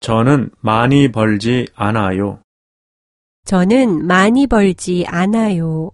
저는 많이 벌지 않아요. 저는 많이 벌지 않아요.